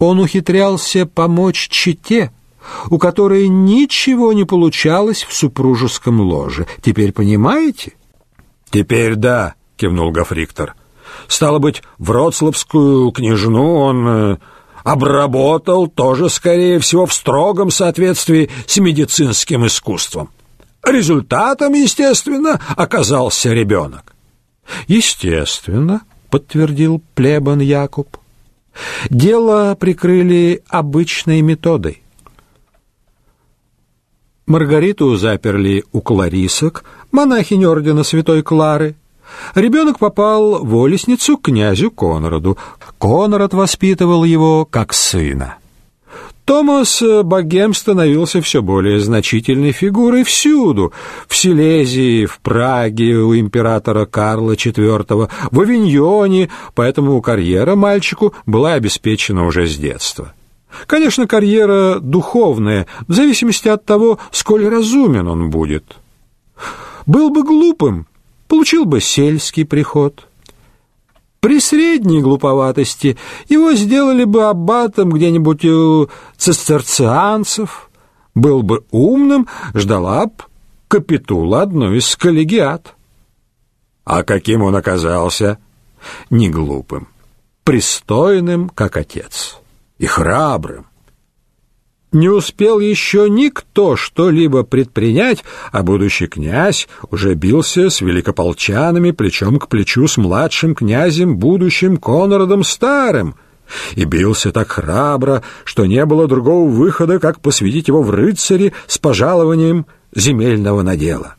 Он ухитрялся помочь чете, у которой ничего не получалось в супружеском ложе. Теперь понимаете? Теперь да, кивнул Гофриктор. Стало быть, Вроцлавскую княжну он э, обработал тоже, скорее всего, в строгом соответствии с медицинским искусством. Результатом, естественно, оказался ребенок. Естественно, подтвердил плебан Якуб. Дело прикрыли обычной методой. Маргариту заперли у кларисок, монахинь ордена Святой Клары. Ребенок попал в Олесницу к князю Конраду. Конрад воспитывал его как сына. Томас Богем становился все более значительной фигурой всюду: в Силезии, в Праге у императора Карла IV, в Авиньоне, поэтому карьера мальчику была обеспечена уже с детства. Конечно, карьера духовная, в зависимости от того, сколь разумен он будет. Был бы глупым, получил бы сельский приход. При средней глуповатости его сделали бы аббатом где-нибудь у цистерцианцев. Был бы умным, ждала б капитула одной из коллегиат. А каким он оказался? Не глупым, пристойным, как отец, и храбрым. Не успел еще никто что-либо предпринять, а будущий князь уже бился с великополчанами плечом к плечу с младшим князем, будущим Конрадом Старым, и бился так храбро, что не было другого выхода, как посвятить его в рыцари с пожалованием земельного надела.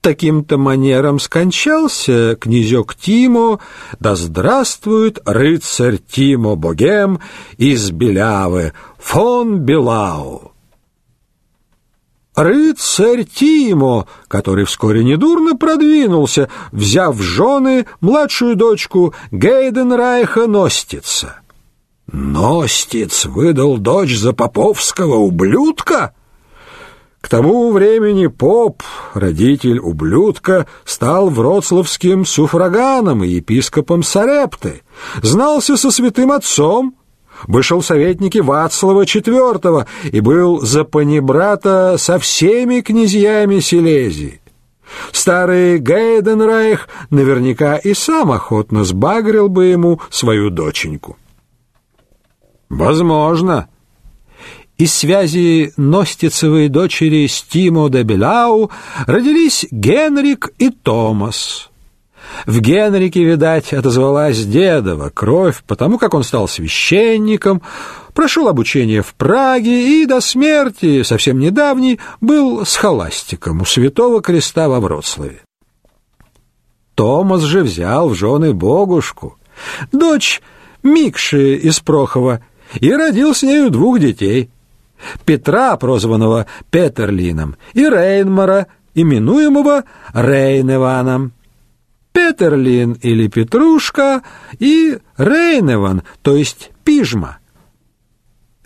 Таким-то манером скончался князек Тимо, да здравствует рыцарь Тимо Богем из Белявы, фон Белау. Рыцарь Тимо, который вскоре недурно продвинулся, взяв в жены младшую дочку Гейденрайха Ностица. Ностиц выдал дочь за поповского ублюдка — к тому времени поп, родитель ублюдка, стал вроцлавским суфраганом и епископом Сарепты, знался со святым отцом, вышел в советники Вацлава IV и был за панибрата со всеми князьями Силезии. Старый Гейденрайх наверняка и сам охотно сбагрил бы ему свою доченьку. Возможно, из связи Ностицевой дочери с Тимо де Белау родились Генрик и Томас. В Генрике, видать, отозвалась дедова кровь, потому как он стал священником, прошел обучение в Праге и до смерти, совсем недавней, был схоластиком у Святого Креста во Вроцлаве. Томас же взял в жены Богушку, дочь Микши из Прохова, и родил с нею двух детей — Петра, прозванного Петерлином, и Рейнмара, именуемого Рейневаном. Петерлин или Петрушка и Рейневан, то есть пижма.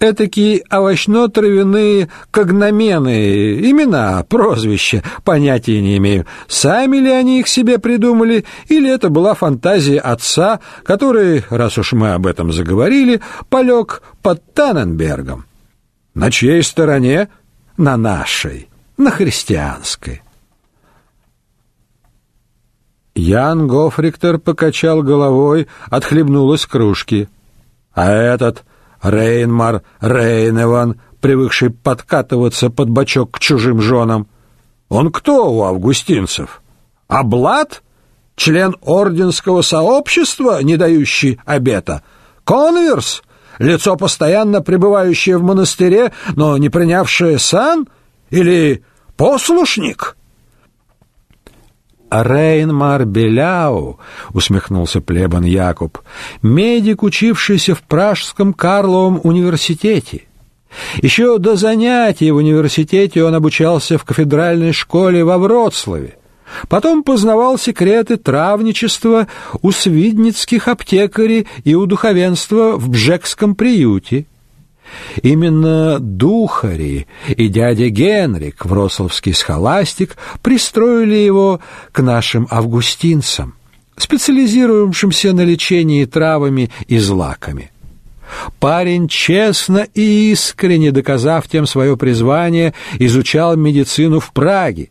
Этакие овощно-травяные когномены, имена, прозвища, понятия не имею, сами ли они их себе придумали, или это была фантазия отца, который, раз уж мы об этом заговорили, полег под Танненбергом. На чьей стороне? На нашей, на христианской. Ян Гофриктор покачал головой, отхлебнул из кружки. А этот Рейнмар Рейневан, привыкший подкатываться под бочок к чужим женам, он кто у августинцев? Облад? Член орденского сообщества, не дающий обета? Конверс? Лицо, постоянно пребывающее в монастыре, но не принявшее сан? Или послушник?» Рейнмар Беляу, усмехнулся плебан Якуб, медик, учившийся в Пражском Карловом университете. Еще до занятий в университете он обучался в кафедральной школе во Вроцлаве. Потом познавал секреты травничества у свидницких аптекарей и у духовенства в Бжекском приюте. Именно духари и дядя Генрик, вроцлавский схоластик, пристроили его к нашим августинцам, специализирующимся на лечении травами и злаками. Парень честно и искренне доказав тем свое призвание, изучал медицину в Праге.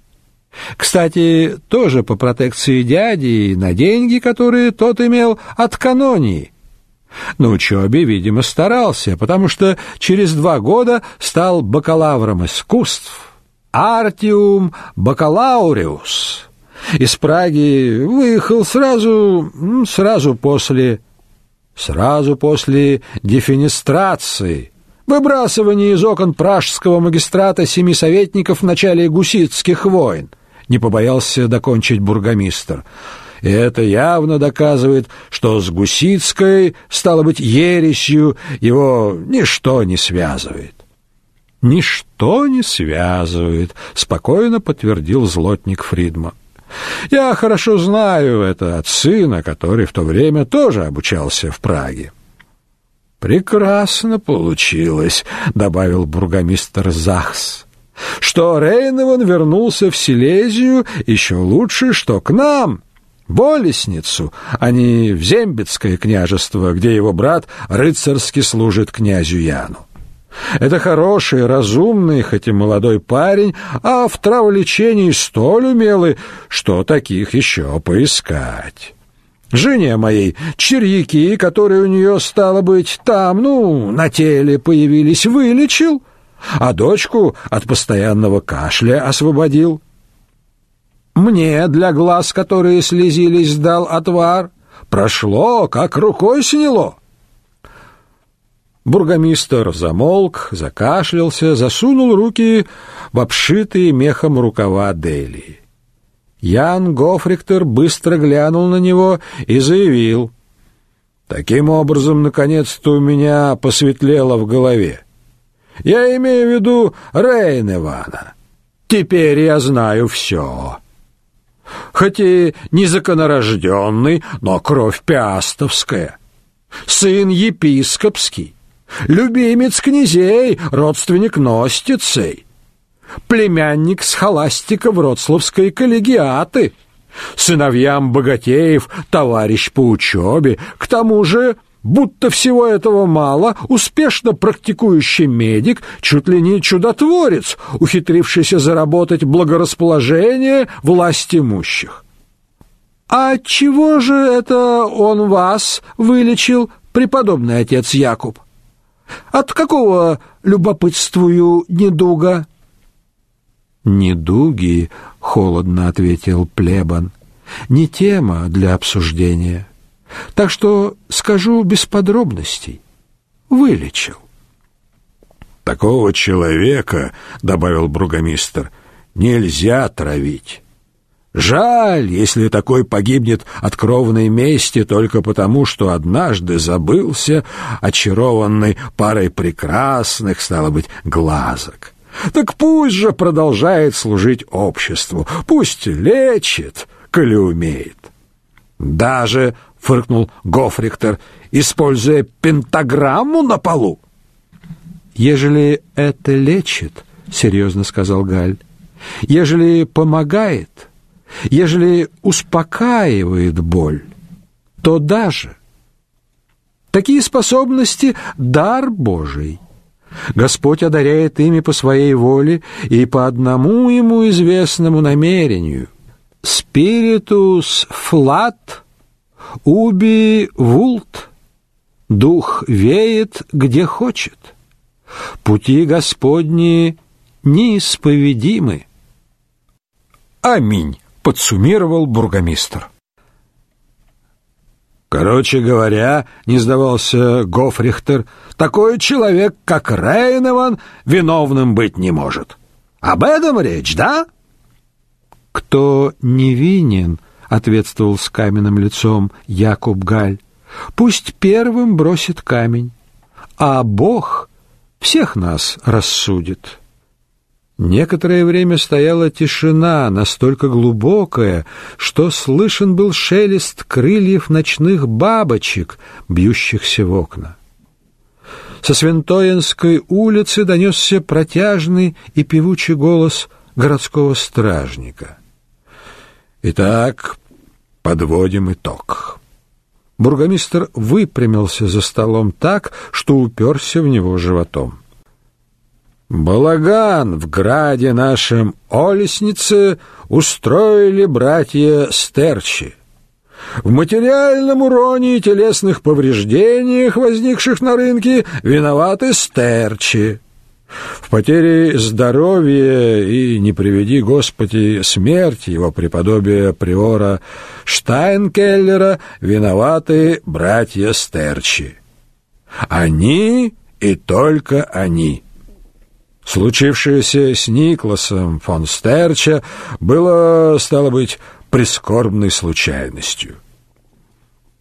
Кстати, тоже по протекции дяди и на деньги, которые тот имел от канонии. На учебе, видимо, старался, потому что через два года стал бакалавром искусств. Артиум бакалауреус. Из Праги выехал сразу, сразу после сразу после дефинистрации, выбрасывания из окон пражского магистрата семи советников в начале гуситских войн, не побоялся докончить бургомистр. И это явно доказывает, что с гуситской, стало быть, ересью его ничто не связывает. Ничто не связывает, спокойно подтвердил злотник Фридман. Я хорошо знаю это от сына, который в то время тоже обучался в Праге. Прекрасно получилось, добавил бургомистр Захс. Что Рейнован вернулся в Силезию, еще лучше, что к нам, Болесницу, а не в Зембецкое княжество, где его брат рыцарски служит князю Яну. Это хороший, разумный, хоть и молодой парень, а в траволечении столь умелый, что таких еще поискать. Жене моей черьяки, которые у нее, стало быть, там, ну, на теле появились, вылечил, а дочку от постоянного кашля освободил. Мне для глаз, которые слезились, дал отвар. Прошло, как рукой сняло. Бургомистр замолк, закашлялся, засунул руки в обшитые мехом рукава Дели. Ян Гофриктер быстро глянул на него и заявил: "Таким образом, наконец-то у меня посветлело в голове. Я имею в виду Рейн Ивана. Теперь я знаю все. Хоть и незаконорожденный, но кровь пиастовская, сын епископский, любимец князей, родственник Ностицей, племянник схоластика Вроцлавской коллегиаты, сыновьям богатеев, товарищ по учебе, к тому же будто всего этого мало, успешно практикующий медик, чуть ли не чудотворец, ухитрившийся заработать благорасположение власть имущих. А чего же это он вас вылечил, преподобный отец Якуб? От какого, любопытствую, недуга? Недуги, холодно ответил плебан, не тема для обсуждения. Так что скажу без подробностей. Вылечил. Такого человека, добавил бургомистр, нельзя травить. Жаль, если такой погибнет от кровной мести только потому, что однажды забылся, очарованный парой прекрасных, стало быть, глазок. Так пусть же продолжает служить обществу, пусть лечит, коли умеет. Даже, фыркнул Гофриктор, используя пентаграмму на полу. Ежели это лечит, серьезно сказал Галь, ежели помогает, ежели успокаивает боль, то даже такие способности дар Божий. Господь одаряет ими по своей воле и по одному ему известному намерению. Спиритус флат уби вулт. Дух веет, где хочет. Пути Господни неисповедимы. Аминь подсуммировал бургомистр. Короче говоря, не сдавался Гофрихтер, такой человек, как Рейнован, виновным быть не может. Об этом речь, да? Кто невинен, ответствовал с каменным лицом Якуб Галь. Пусть первым бросит камень, а Бог всех нас рассудит. Некоторое время стояла тишина, настолько глубокая, что слышен был шелест крыльев ночных бабочек, бьющихся в окна. Со Свинтоинской улицы донесся протяжный и певучий голос городского стражника. Итак, подводим итог. Бургомистр выпрямился за столом так, что уперся в него животом. Балаган в граде нашем Олеснице устроили братья Стерчи. В материальном уроне и телесных повреждениях, возникших на рынке, виноваты Стерчи. В потере здоровья и, не приведи Господи, смерти его преподобия приора Штайнкеллера виноваты братья Стерчи. Они и только они. Случившееся с Никласом фон Стерча было, стало быть, прискорбной случайностью.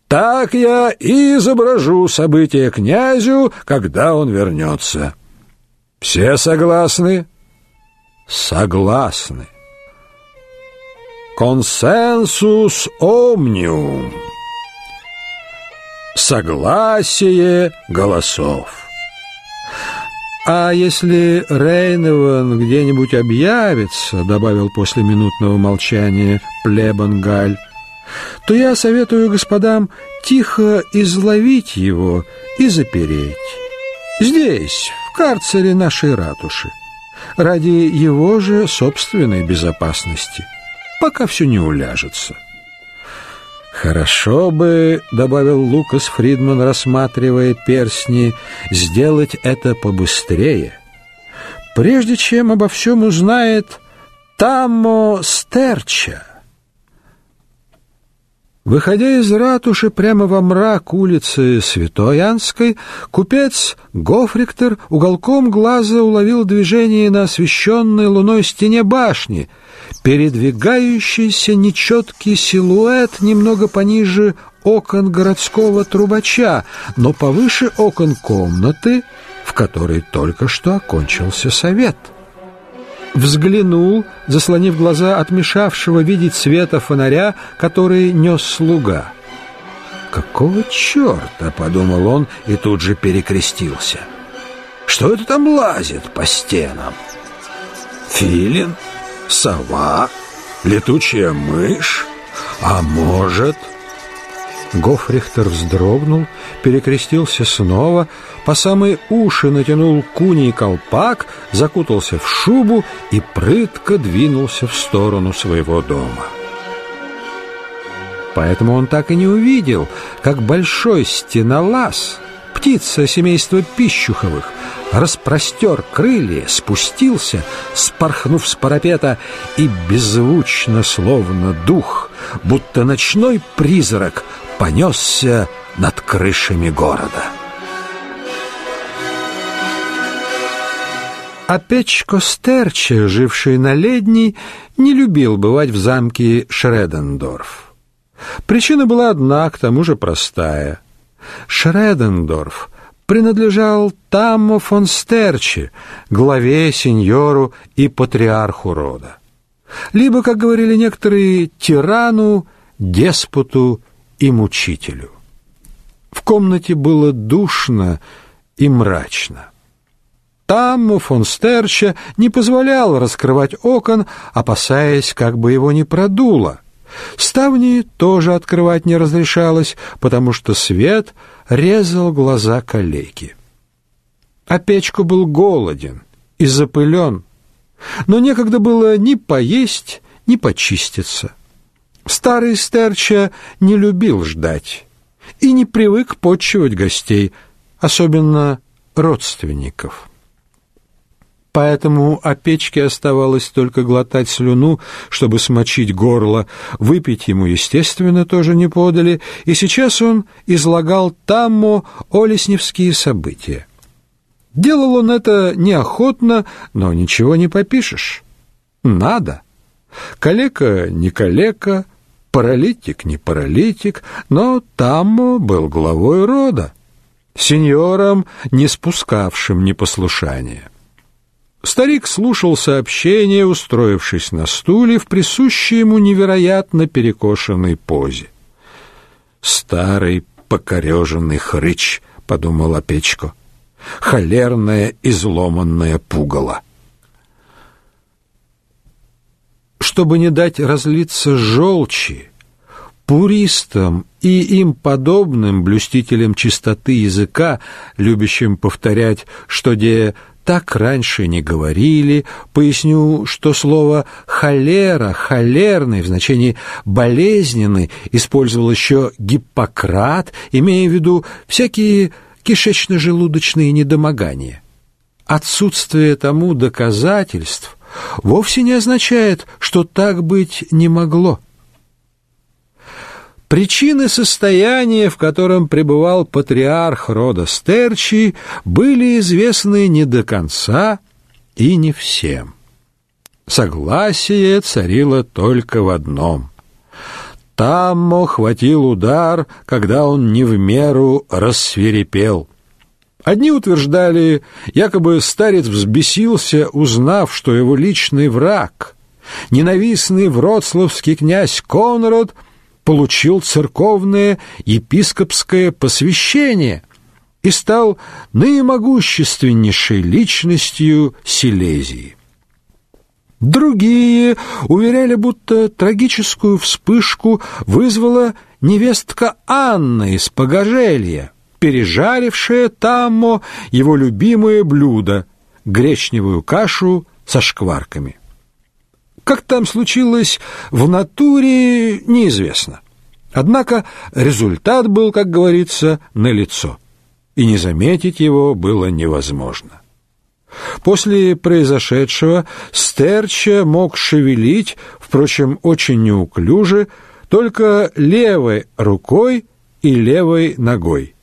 Так я и изображу события князю, когда он вернется. Все согласны? Согласны. Консенсус омниум. Согласие голосов. «А если Рейнован где-нибудь объявится, — добавил после минутного молчания Плебангаль, — то я советую господам тихо изловить его и запереть. Здесь, карцере нашей ратуши, ради его же собственной безопасности, пока все не уляжется». «Хорошо бы, — добавил Лукас Фридман, рассматривая перстни, — сделать это побыстрее, прежде чем обо всем узнает Тамо Стерча». Выходя из ратуши прямо во мрак улицы Святой Анской, купец Гофриктор уголком глаза уловил движение на освещенной луной стене башни, передвигающийся нечеткий силуэт немного пониже окон городского трубача, но повыше окон комнаты, в которой только что окончился совет взглянул, заслонив глаза от мешавшего видеть света фонаря, который нес слуга. «Какого черта?» — подумал он и тут же перекрестился. «Что это там лазит по стенам? Филин? Сова? Летучая мышь? А может...» Гофрихтер вздрогнул, перекрестился снова, по самые уши натянул куний колпак, закутался в шубу и прытко двинулся в сторону своего дома. Поэтому он так и не увидел, как большой стенолаз, птица семейства Пищуховых, распростер крылья, спустился, спорхнув с парапета, и беззвучно, словно дух, будто ночной призрак, понесся над крышами города. А Печко Стерче, живший на Ледней, не любил бывать в замке Шредендорф. Причина была одна, к тому же простая. Шредендорф принадлежал Таммо фон Стерче, главе, сеньору и патриарху рода. Либо, как говорили некоторые, тирану, деспоту и мучителю. В комнате было душно и мрачно. Там фон Стерча не позволял раскрывать окон, опасаясь, как бы его не продуло. Ставни тоже открывать не разрешалось, потому что свет резал глаза коллеги. А печку был голоден и запылен, но некогда было ни поесть, ни почиститься. Старый Стерча не любил ждать и не привык почивать гостей, особенно родственников. Поэтому о печке оставалось только глотать слюну, чтобы смочить горло. Выпить ему, естественно, тоже не подали, и сейчас он излагал Таммо олесневские события. Делал он это неохотно, но ничего не попишешь. Надо. Калека не калека, паралитик не паралитик, но Таммо был главой рода, сеньором, не спускавшим непослушания. Старик слушал сообщение, устроившись на стуле в присущей ему невероятно перекошенной позе. «Старый покореженный хрыч», — подумал Опечко, — «холерное изломанное пугало». Чтобы не дать разлиться желчи, пуристам и им подобным блюстителям чистоты языка, любящим повторять, что где так раньше не говорили, поясню, что слово холера, холерный в значении болезненный использовал еще Гиппократ, имея в виду всякие кишечно-желудочные недомогания. Отсутствие тому доказательств вовсе не означает, что так быть не могло. Причины состояния, в котором пребывал патриарх рода Стерчи, были известны не до конца и не всем. Согласие царило только в одном. Таммо хватил удар, когда он не в меру рассверепел. Одни утверждали, якобы старец взбесился, узнав, что его личный враг, ненавистный вроцлавский князь Конрад — получил церковное епископское посвящение и стал наимогущественнейшей личностью Силезии. Другие уверяли, будто трагическую вспышку вызвала невестка Анна из Погожелья, пережарившая Таммо его любимое блюдо — гречневую кашу со шкварками. Как там случилось в натуре, неизвестно. Однако результат был, как говорится, налицо, и не заметить его было невозможно. После произошедшего Стерча мог шевелить, впрочем, очень неуклюже, только левой рукой и левой ногой.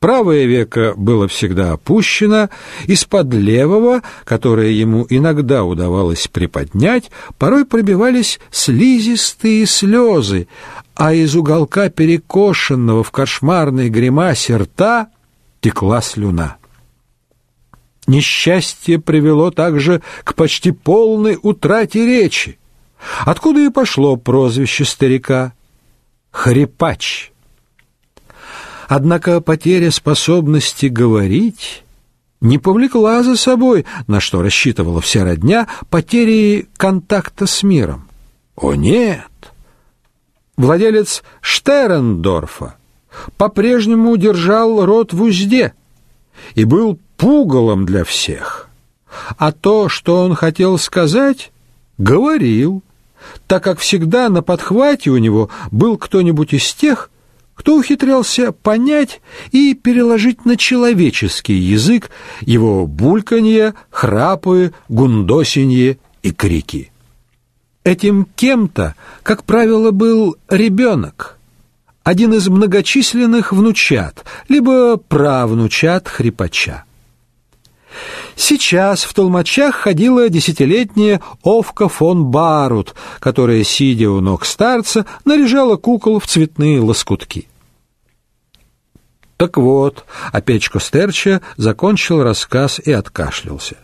Правое веко было всегда опущено, из-под левого, которое ему иногда удавалось приподнять, порой пробивались слизистые слезы, а из уголка перекошенного в кошмарной гримасе рта текла слюна. Несчастье привело также к почти полной утрате речи, откуда и пошло прозвище старика — «Хрипач». Однако потеря способности говорить не повлекла за собой, на что рассчитывала вся родня, потери контакта с миром. О нет! Владелец Штерендорфа по-прежнему держал рот в узде и был пугалом для всех. А то, что он хотел сказать, говорил, так как всегда на подхвате у него был кто-нибудь из тех, кто ухитрялся понять и переложить на человеческий язык его бульканье, храпы, гундосинье и крики. Этим кем-то, как правило, был ребенок, один из многочисленных внучат, либо правнучат хрипача. Сейчас в толмачах ходила десятилетняя Овка фон Барут, которая, сидя у ног старца, наряжала кукол в цветные лоскутки. Так вот, опечко Стерча закончил рассказ и откашлялся,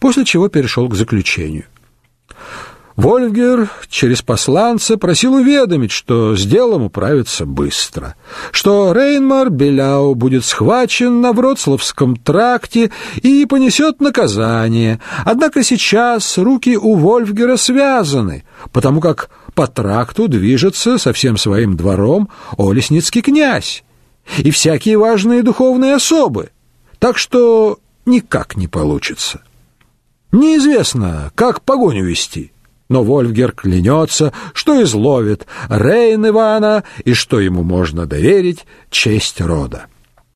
после чего перешел к заключению — Вольфгер через посланца просил уведомить, что с делом управится быстро, что Рейнмар Беляу будет схвачен на Вроцлавском тракте и понесет наказание. Однако сейчас руки у Вольфгера связаны, потому как по тракту движется со всем своим двором Олесницкий князь и всякие важные духовные особы, так что никак не получится. Неизвестно, как погоню вести но Вольфгер клянется, что изловит Рейн Ивана и что ему можно доверить честь рода.